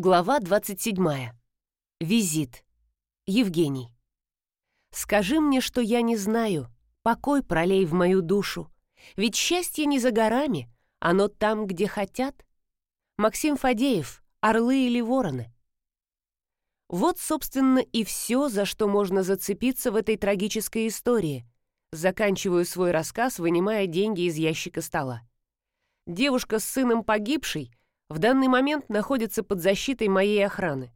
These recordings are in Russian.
Глава 27. Визит. Евгений. Скажи мне, что я не знаю. Покой пролей в мою душу. Ведь счастье не за горами, оно там, где хотят. Максим Фадеев. Орлы или вороны. Вот, собственно, и все, за что можно зацепиться в этой трагической истории. Заканчиваю свой рассказ, вынимая деньги из ящика стола. Девушка с сыном погибшей в данный момент находится под защитой моей охраны.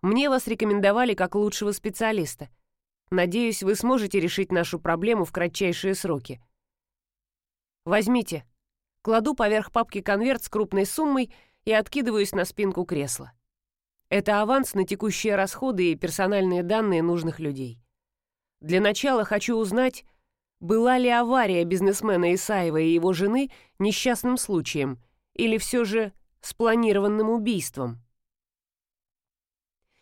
Мне вас рекомендовали как лучшего специалиста. Надеюсь, вы сможете решить нашу проблему в кратчайшие сроки. Возьмите. Кладу поверх папки конверт с крупной суммой и откидываюсь на спинку кресла. Это аванс на текущие расходы и персональные данные нужных людей. Для начала хочу узнать, была ли авария бизнесмена Исаева и его жены несчастным случаем, или все же спланированным убийством.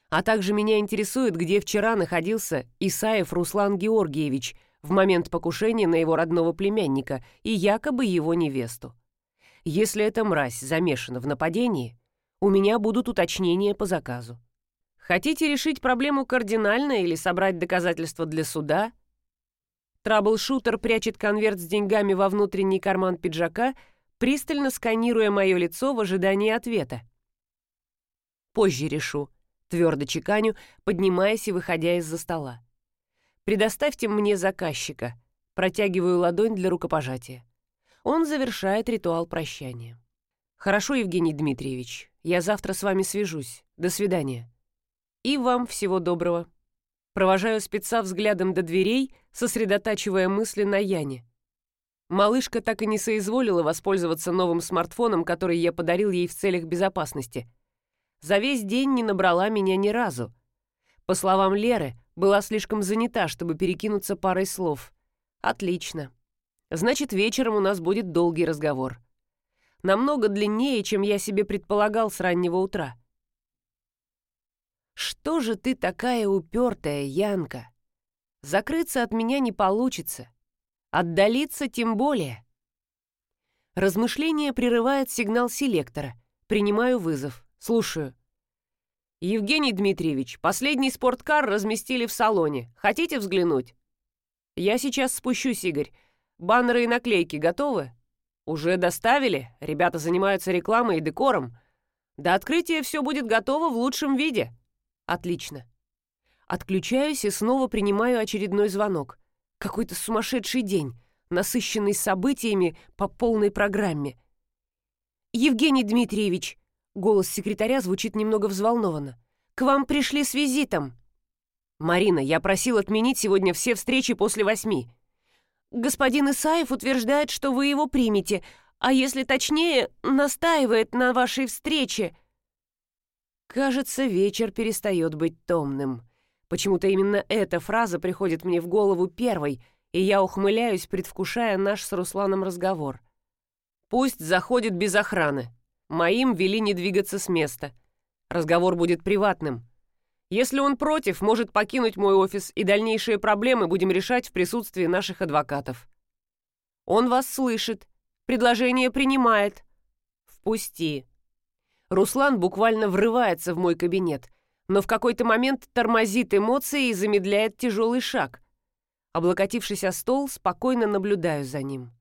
А также меня интересует, где вчера находился Исаев Руслан Георгиевич в момент покушения на его родного племянника и якобы его невесту. Если эта мразь замешана в нападении, у меня будут уточнения по заказу. Хотите решить проблему кардинально или собрать доказательства для суда? Траблшутер прячет конверт с деньгами во внутренний карман пиджака – пристально сканируя мое лицо в ожидании ответа. «Позже решу», — твердо чеканю, поднимаясь и выходя из-за стола. «Предоставьте мне заказчика», — протягиваю ладонь для рукопожатия. Он завершает ритуал прощания. «Хорошо, Евгений Дмитриевич, я завтра с вами свяжусь. До свидания». «И вам всего доброго». Провожаю спеца взглядом до дверей, сосредотачивая мысли на Яне. Малышка так и не соизволила воспользоваться новым смартфоном, который я подарил ей в целях безопасности. За весь день не набрала меня ни разу. По словам Леры, была слишком занята, чтобы перекинуться парой слов. Отлично. Значит, вечером у нас будет долгий разговор. Намного длиннее, чем я себе предполагал с раннего утра. Что же ты такая упертая, Янка? Закрыться от меня не получится. Отдалиться тем более. Размышление прерывает сигнал селектора. Принимаю вызов. Слушаю. «Евгений Дмитриевич, последний спорткар разместили в салоне. Хотите взглянуть?» «Я сейчас спущусь, Игорь. Баннеры и наклейки готовы?» «Уже доставили. Ребята занимаются рекламой и декором. До открытия все будет готово в лучшем виде». «Отлично». Отключаюсь и снова принимаю очередной звонок. Какой-то сумасшедший день, насыщенный событиями по полной программе. «Евгений Дмитриевич!» — голос секретаря звучит немного взволнованно. «К вам пришли с визитом!» «Марина, я просил отменить сегодня все встречи после восьми». «Господин Исаев утверждает, что вы его примете, а если точнее, настаивает на вашей встрече». Кажется, вечер перестает быть томным. Почему-то именно эта фраза приходит мне в голову первой, и я ухмыляюсь, предвкушая наш с Русланом разговор. Пусть заходит без охраны. Моим вели не двигаться с места. Разговор будет приватным. Если он против, может покинуть мой офис, и дальнейшие проблемы будем решать в присутствии наших адвокатов. Он вас слышит. Предложение принимает. Впусти. Руслан буквально врывается в мой кабинет но в какой-то момент тормозит эмоции и замедляет тяжелый шаг. Облокотившись о стол, спокойно наблюдаю за ним.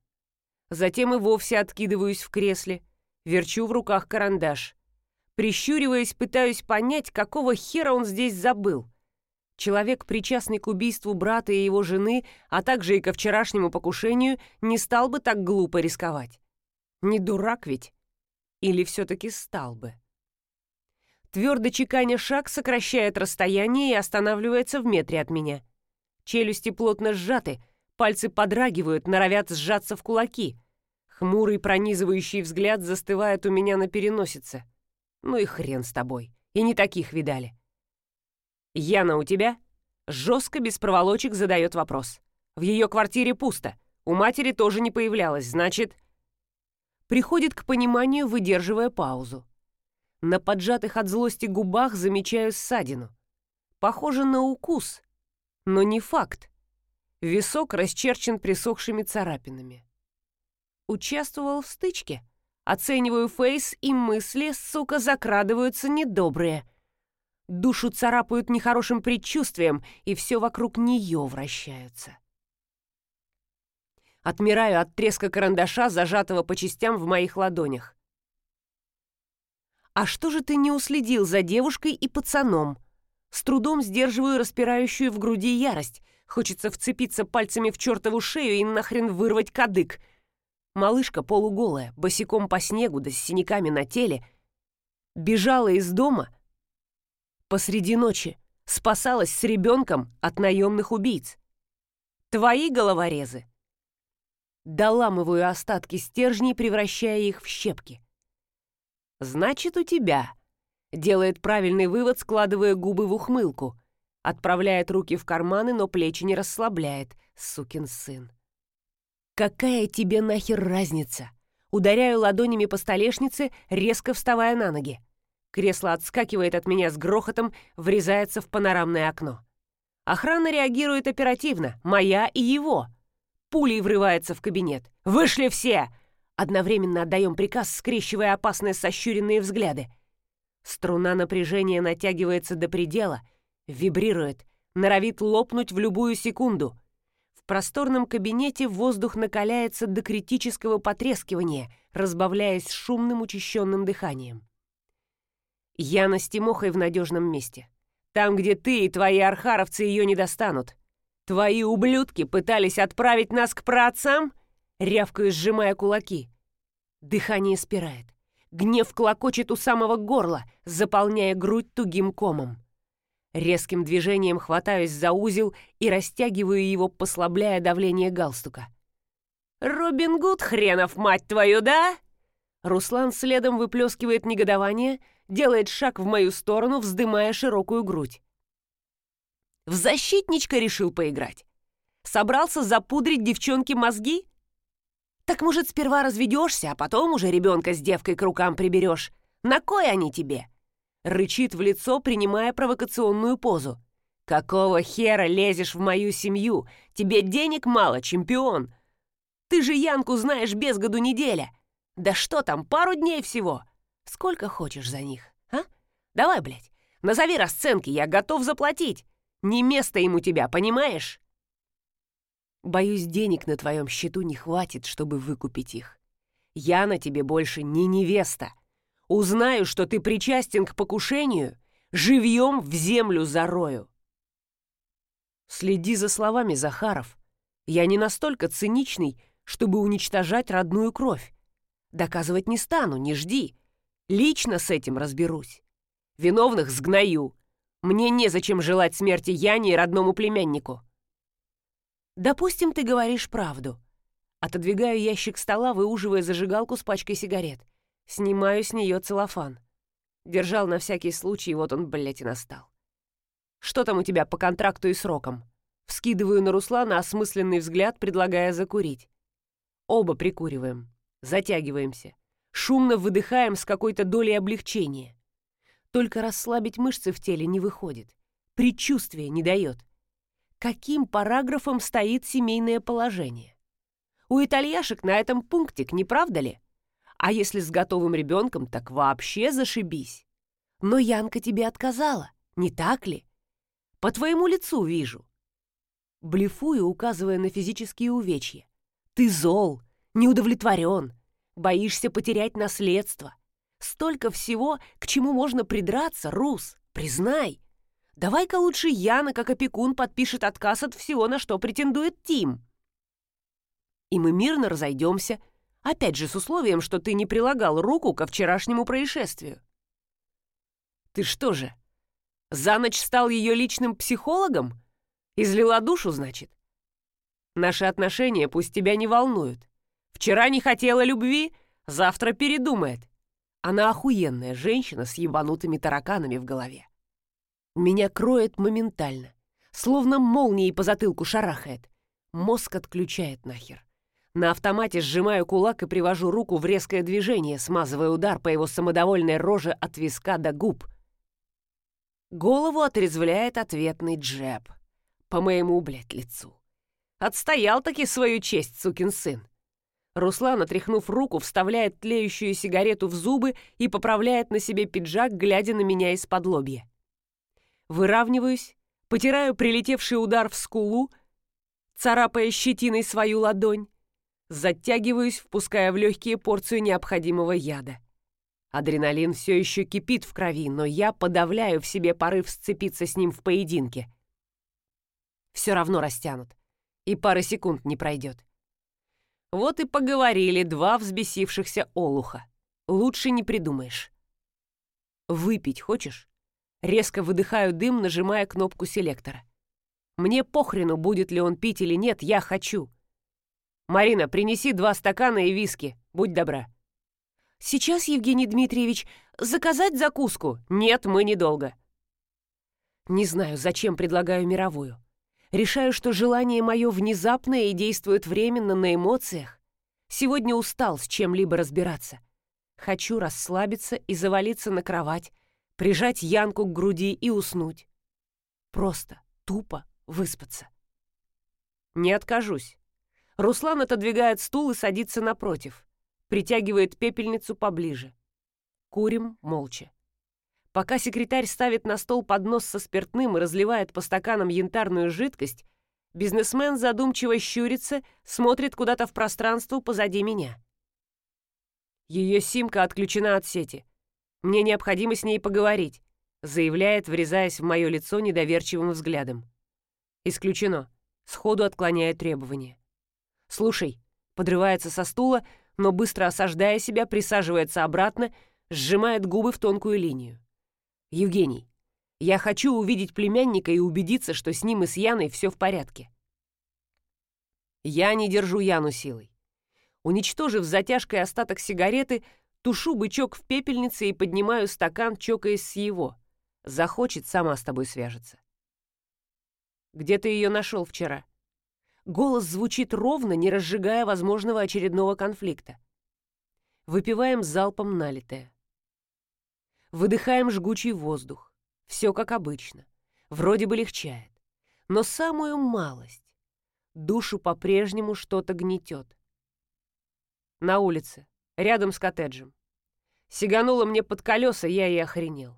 Затем и вовсе откидываюсь в кресле, верчу в руках карандаш. Прищуриваясь, пытаюсь понять, какого хера он здесь забыл. Человек, причастный к убийству брата и его жены, а также и ко вчерашнему покушению, не стал бы так глупо рисковать. Не дурак ведь? Или все-таки стал бы? Твердо чеканя шаг сокращает расстояние и останавливается в метре от меня. Челюсти плотно сжаты, пальцы подрагивают, норовят сжаться в кулаки. Хмурый пронизывающий взгляд застывает у меня на переносице. Ну и хрен с тобой. И не таких видали. «Яна, у тебя?» Жестко, без проволочек, задает вопрос. В ее квартире пусто. У матери тоже не появлялась, значит... Приходит к пониманию, выдерживая паузу. На поджатых от злости губах замечаю ссадину. Похоже на укус, но не факт. Висок расчерчен присохшими царапинами. Участвовал в стычке? Оцениваю фейс, и мысли, сука, закрадываются недобрые. Душу царапают нехорошим предчувствием, и все вокруг нее вращаются. Отмираю от треска карандаша, зажатого по частям в моих ладонях. «А что же ты не уследил за девушкой и пацаном?» С трудом сдерживаю распирающую в груди ярость. Хочется вцепиться пальцами в чертову шею и нахрен вырвать кадык. Малышка полуголая, босиком по снегу да с синяками на теле, бежала из дома посреди ночи, спасалась с ребенком от наемных убийц. Твои головорезы. Доламываю остатки стержней, превращая их в щепки. Значит, у тебя Делает правильный вывод, складывая губы в ухмылку. Отправляет руки в карманы, но плечи не расслабляет. Сукин сын. «Какая тебе нахер разница?» Ударяю ладонями по столешнице, резко вставая на ноги. Кресло отскакивает от меня с грохотом, врезается в панорамное окно. Охрана реагирует оперативно, моя и его. Пулей врывается в кабинет. «Вышли все!» Одновременно отдаем приказ, скрещивая опасные сощуренные взгляды. Струна напряжения натягивается до предела, вибрирует, норовит лопнуть в любую секунду. В просторном кабинете воздух накаляется до критического потрескивания, разбавляясь шумным учащенным дыханием. Яна с Тимохой в надежном месте. Там, где ты и твои архаровцы ее не достанут. Твои ублюдки пытались отправить нас к праотцам? Рявкаю, сжимая кулаки. Дыхание спирает. Гнев клокочет у самого горла, заполняя грудь тугим комом. Резким движением хватаюсь за узел и растягиваю его, послабляя давление галстука. «Робин Гуд, хренов, мать твою, да?» Руслан следом выплескивает негодование, делает шаг в мою сторону, вздымая широкую грудь. В защитничка решил поиграть. Собрался запудрить девчонке мозги? Так, может, сперва разведешься, а потом уже ребенка с девкой к рукам приберешь. На кой они тебе?» Рычит в лицо, принимая провокационную позу. «Какого хера лезешь в мою семью? Тебе денег мало, чемпион! Ты же Янку знаешь без году неделя! Да что там, пару дней всего! Сколько хочешь за них, а? Давай, блядь, назови расценки, я готов заплатить! Не место ему тебя, понимаешь?» Боюсь, денег на твоем счету не хватит, чтобы выкупить их. Я на тебе больше не невеста. Узнаю, что ты причастен к покушению, живьем в землю зарою. Следи за словами, Захаров. Я не настолько циничный, чтобы уничтожать родную кровь. Доказывать не стану, не жди. Лично с этим разберусь. Виновных сгною. Мне незачем желать смерти Яне и родному племяннику. «Допустим, ты говоришь правду». Отодвигаю ящик стола, выуживая зажигалку с пачкой сигарет. Снимаю с нее целлофан. Держал на всякий случай, вот он, блядь, и настал. «Что там у тебя по контракту и срокам?» Вскидываю на Руслана осмысленный взгляд, предлагая закурить. Оба прикуриваем. Затягиваемся. Шумно выдыхаем с какой-то долей облегчения. Только расслабить мышцы в теле не выходит. Предчувствие не дает каким параграфом стоит семейное положение. У итальяшек на этом пунктик, не правда ли? А если с готовым ребенком, так вообще зашибись. Но Янка тебе отказала, не так ли? По твоему лицу вижу. Блефую, указывая на физические увечья. Ты зол, неудовлетворен, боишься потерять наследство. Столько всего, к чему можно придраться, Рус, признай. Давай-ка лучше Яна, как опекун, подпишет отказ от всего, на что претендует Тим. И мы мирно разойдемся, опять же с условием, что ты не прилагал руку ко вчерашнему происшествию. Ты что же, за ночь стал ее личным психологом? Излила душу, значит? Наши отношения пусть тебя не волнуют. Вчера не хотела любви, завтра передумает. Она охуенная женщина с ебанутыми тараканами в голове. Меня кроет моментально. Словно молнией по затылку шарахает. Мозг отключает нахер. На автомате сжимаю кулак и привожу руку в резкое движение, смазывая удар по его самодовольной роже от виска до губ. Голову отрезвляет ответный джеб. По моему, блядь, лицу. Отстоял таки свою честь, сукин сын. Руслан, отряхнув руку, вставляет тлеющую сигарету в зубы и поправляет на себе пиджак, глядя на меня из-под лобья. Выравниваюсь, потираю прилетевший удар в скулу, царапая щетиной свою ладонь, затягиваюсь, впуская в легкие порцию необходимого яда. Адреналин все еще кипит в крови, но я подавляю в себе порыв сцепиться с ним в поединке. Все равно растянут, и пары секунд не пройдет. Вот и поговорили два взбесившихся олуха. Лучше не придумаешь. Выпить хочешь? Резко выдыхаю дым, нажимая кнопку селектора. Мне похрену, будет ли он пить или нет, я хочу. Марина, принеси два стакана и виски, будь добра. Сейчас, Евгений Дмитриевич, заказать закуску? Нет, мы недолго. Не знаю, зачем предлагаю мировую. Решаю, что желание мое внезапное и действует временно на эмоциях. Сегодня устал с чем-либо разбираться. Хочу расслабиться и завалиться на кровать, прижать Янку к груди и уснуть. Просто, тупо выспаться. Не откажусь. Руслан отодвигает стул и садится напротив. Притягивает пепельницу поближе. Курим молча. Пока секретарь ставит на стол поднос со спиртным и разливает по стаканам янтарную жидкость, бизнесмен задумчиво щурится, смотрит куда-то в пространство позади меня. Ее симка отключена от сети. Мне необходимо с ней поговорить, заявляет, врезаясь в мое лицо недоверчивым взглядом. Исключено. Сходу отклоняя требования. Слушай, подрывается со стула, но быстро осаждая себя, присаживается обратно, сжимает губы в тонкую линию. Евгений, я хочу увидеть племянника и убедиться, что с ним и с Яной все в порядке. Я не держу Яну силой. Уничтожив затяжкой остаток сигареты, тушу бычок в пепельнице и поднимаю стакан, чокаясь с его. Захочет, сама с тобой свяжется. Где ты ее нашел вчера? Голос звучит ровно, не разжигая возможного очередного конфликта. Выпиваем залпом налитое. Выдыхаем жгучий воздух. Все как обычно. Вроде бы легчает. Но самую малость. Душу по-прежнему что-то гнетет. На улице, рядом с коттеджем. Сигануло мне под колеса, я и охренел.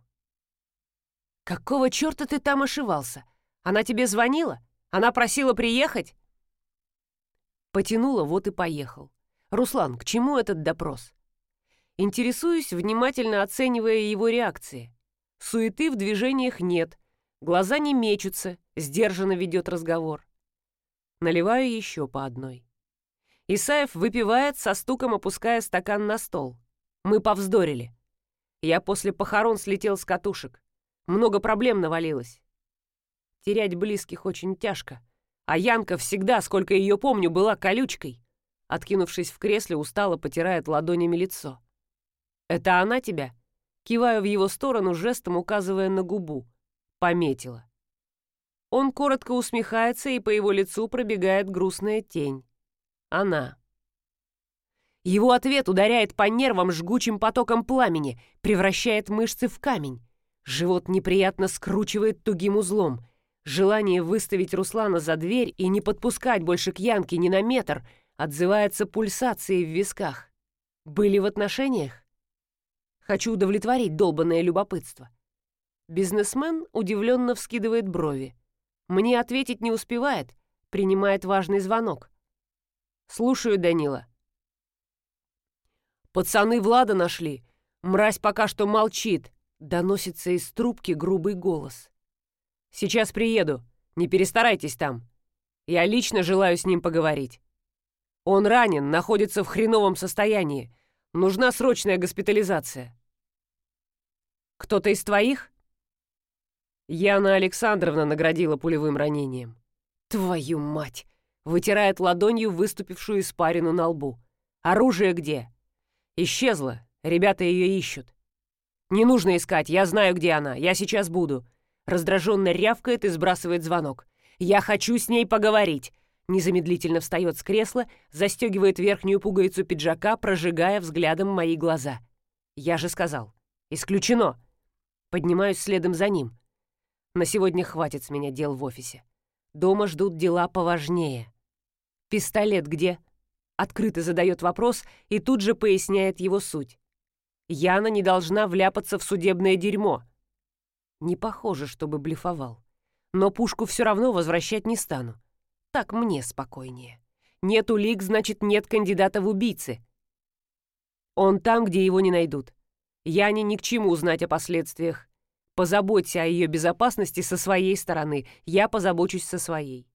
«Какого черта ты там ошивался? Она тебе звонила? Она просила приехать?» Потянула, вот и поехал. «Руслан, к чему этот допрос?» Интересуюсь, внимательно оценивая его реакции. Суеты в движениях нет, глаза не мечутся, сдержанно ведет разговор. Наливаю еще по одной. Исаев выпивает, со стуком опуская стакан на стол. Мы повздорили. Я после похорон слетел с катушек. Много проблем навалилось. Терять близких очень тяжко. А Янка всегда, сколько ее помню, была колючкой. Откинувшись в кресле, устало потирает ладонями лицо. «Это она тебя?» Киваю в его сторону, жестом указывая на губу. Пометила. Он коротко усмехается, и по его лицу пробегает грустная тень. Она. Его ответ ударяет по нервам жгучим потоком пламени, превращает мышцы в камень. Живот неприятно скручивает тугим узлом. Желание выставить Руслана за дверь и не подпускать больше к Янке ни на метр отзывается пульсацией в висках. Были в отношениях? Хочу удовлетворить долбанное любопытство. Бизнесмен удивленно вскидывает брови. Мне ответить не успевает, принимает важный звонок. «Слушаю, Данила». «Пацаны Влада нашли. Мразь пока что молчит», — доносится из трубки грубый голос. «Сейчас приеду. Не перестарайтесь там. Я лично желаю с ним поговорить. Он ранен, находится в хреновом состоянии. Нужна срочная госпитализация. Кто-то из твоих? Яна Александровна наградила пулевым ранением. Твою мать! Вытирает ладонью выступившую испарину на лбу. Оружие где? Исчезла. Ребята ее ищут. Не нужно искать, я знаю, где она. Я сейчас буду. Раздраженно рявкает и сбрасывает звонок. Я хочу с ней поговорить. Незамедлительно встает с кресла, застегивает верхнюю пуговицу пиджака, прожигая взглядом мои глаза. Я же сказал. Исключено. Поднимаюсь следом за ним. На сегодня хватит с меня дел в офисе. Дома ждут дела поважнее. Пистолет где? Открыто задает вопрос и тут же поясняет его суть. Яна не должна вляпаться в судебное дерьмо. Не похоже, чтобы блефовал. Но пушку все равно возвращать не стану. Так мне спокойнее. Нет улик, значит, нет кандидата в убийцы. Он там, где его не найдут. Яне ни к чему узнать о последствиях. Позаботься о ее безопасности со своей стороны, я позабочусь со своей.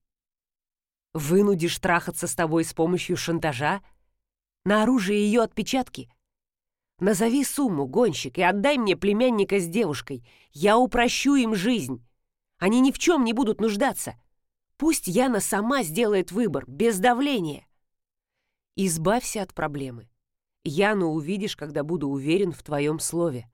Вынудишь трахаться с тобой с помощью шантажа? На оружие ее отпечатки? Назови сумму, гонщик, и отдай мне племянника с девушкой. Я упрощу им жизнь. Они ни в чем не будут нуждаться. Пусть Яна сама сделает выбор, без давления. Избавься от проблемы. Яну увидишь, когда буду уверен в твоем слове.